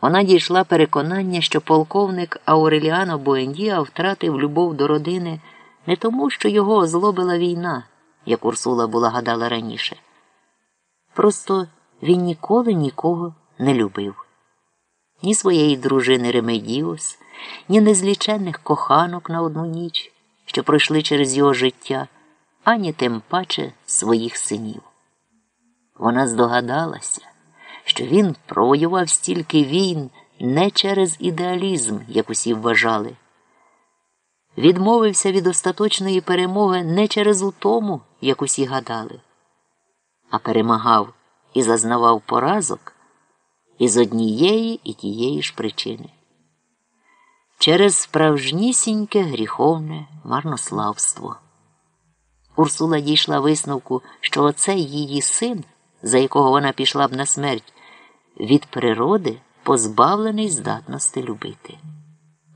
Вона дійшла переконання, що полковник Ауреліано Буендіа втратив любов до родини не тому, що його озлобила війна, як Урсула була гадала раніше. Просто він ніколи нікого не любив. Ні своєї дружини Ремедіус, ні незліченних коханок на одну ніч, що пройшли через його життя, ані тим паче своїх синів. Вона здогадалася що він провоював стільки війн не через ідеалізм, як усі вважали. Відмовився від остаточної перемоги не через утому, як усі гадали, а перемагав і зазнавав поразок із однієї і тієї ж причини. Через справжнісіньке гріховне марнославство. Урсула дійшла висновку, що оцей її син, за якого вона пішла б на смерть, від природи позбавлений здатності любити.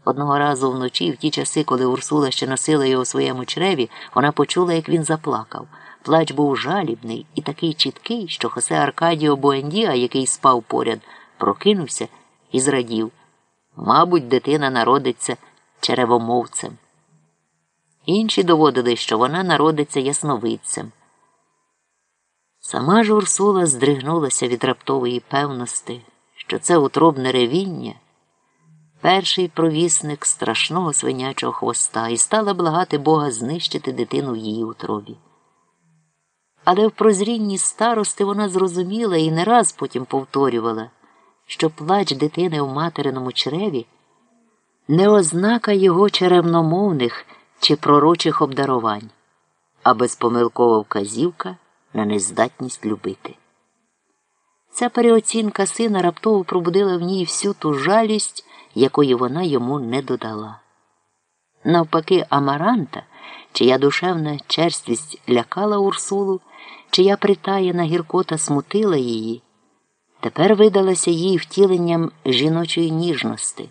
Одного разу вночі, в ті часи, коли Урсула ще носила його у своєму чреві, вона почула, як він заплакав. Плач був жалібний і такий чіткий, що Хосе Аркадіо Буендіа, який спав поряд, прокинувся і зрадів. Мабуть, дитина народиться черевомовцем. Інші доводили, що вона народиться ясновидцем. Сама ж Урсула здригнулася від раптової певності, що це утробне ревіння, перший провісник страшного свинячого хвоста, і стала благати Бога знищити дитину в її утробі. Але в прозрінні старости вона зрозуміла і не раз потім повторювала, що плач дитини в материному чреві не ознака його черевномовних чи пророчих обдарувань, а безпомилкова вказівка на нездатність любити. Ця переоцінка сина раптово пробудила в ній всю ту жалість, якої вона йому не додала. Навпаки, Амаранта, чия душевна черствість лякала Урсулу, чия притаєна гіркота смутила її, тепер видалася їй втіленням жіночої ніжності.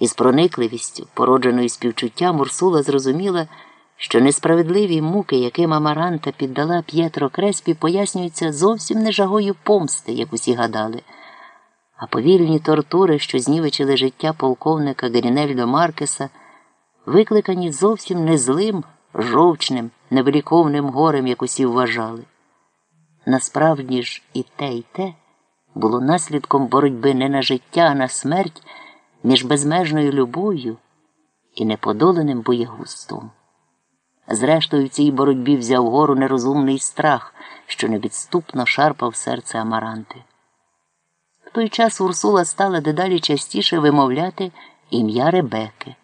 Із проникливістю, породженою співчуттям, Урсула зрозуміла, що несправедливі муки, яким Амаранта піддала П'єтро Креспі, пояснюються зовсім не жагою помсти, як усі гадали, а повільні тортури, що знівечили життя полковника Грінельдо Маркеса, викликані зовсім не злим, жовчним, невеликовним горем, як усі вважали. Насправді ж і те, і те було наслідком боротьби не на життя, а на смерть між безмежною любов'ю і неподоленим боєгустом. Зрештою, в цій боротьбі взяв гору нерозумний страх, що невідступно шарпав серце Амаранти. В той час Урсула стала дедалі частіше вимовляти ім'я Ребеки.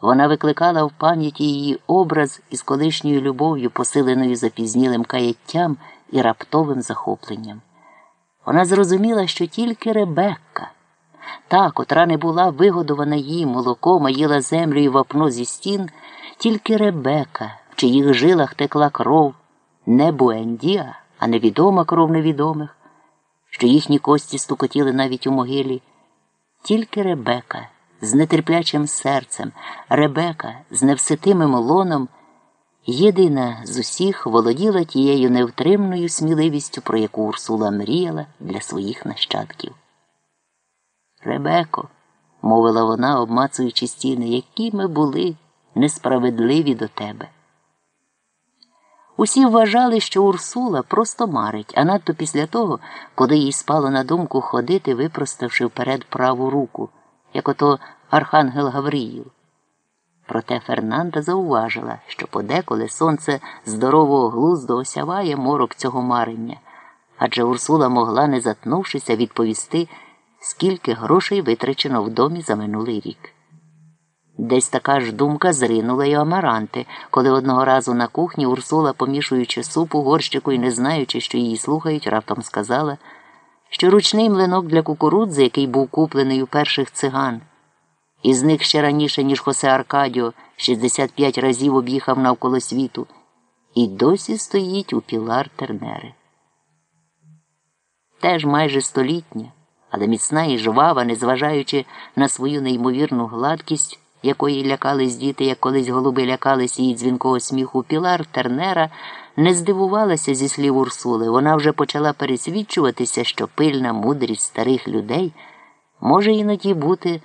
Вона викликала в пам'яті її образ із колишньою любов'ю, посиленою запізнілим каяттям і раптовим захопленням. Вона зрозуміла, що тільки Ребекка, та, котра не була вигодована її молоком, а їла землю і вапно зі стін. Тільки Ребека, в чиїх жилах текла кров, не Буендіа, а невідома кров невідомих, що їхні кості стукотіли навіть у могилі. Тільки Ребека з нетерплячим серцем, Ребека з невситимим лоном, єдина з усіх володіла тією невтримною сміливістю, про яку Урсула мріяла для своїх нащадків. Ребеко, мовила вона, обмацуючи стіни, які ми були несправедливі до тебе. Усі вважали, що Урсула просто марить, а надто після того, коли їй спало на думку ходити, випроставши вперед праву руку, як ото Архангел Гавриїл. Проте Фернанда зауважила, що подеколи сонце здорового глузду осяває морок цього марення, адже Урсула могла, не затнувшися, відповісти, скільки грошей витрачено в домі за минулий рік. Десь така ж думка зринула й Амаранти, коли одного разу на кухні Урсула, помішуючи суп у горщику і не знаючи, що її слухають, раптом сказала, що ручний млинок для кукурудзи, який був куплений у перших циган, і зник ще раніше, ніж Хосе Аркадіо, 65 разів об'їхав навколо світу, і досі стоїть у пілар Тернери. Теж майже столітня, але міцна і жвава, незважаючи на свою неймовірну гладкість якої лякались діти, як колись голуби лякались її дзвінкого сміху, Пілар Тернера не здивувалася зі слів Урсули. Вона вже почала пересвідчуватися, що пильна мудрість старих людей може іноді бути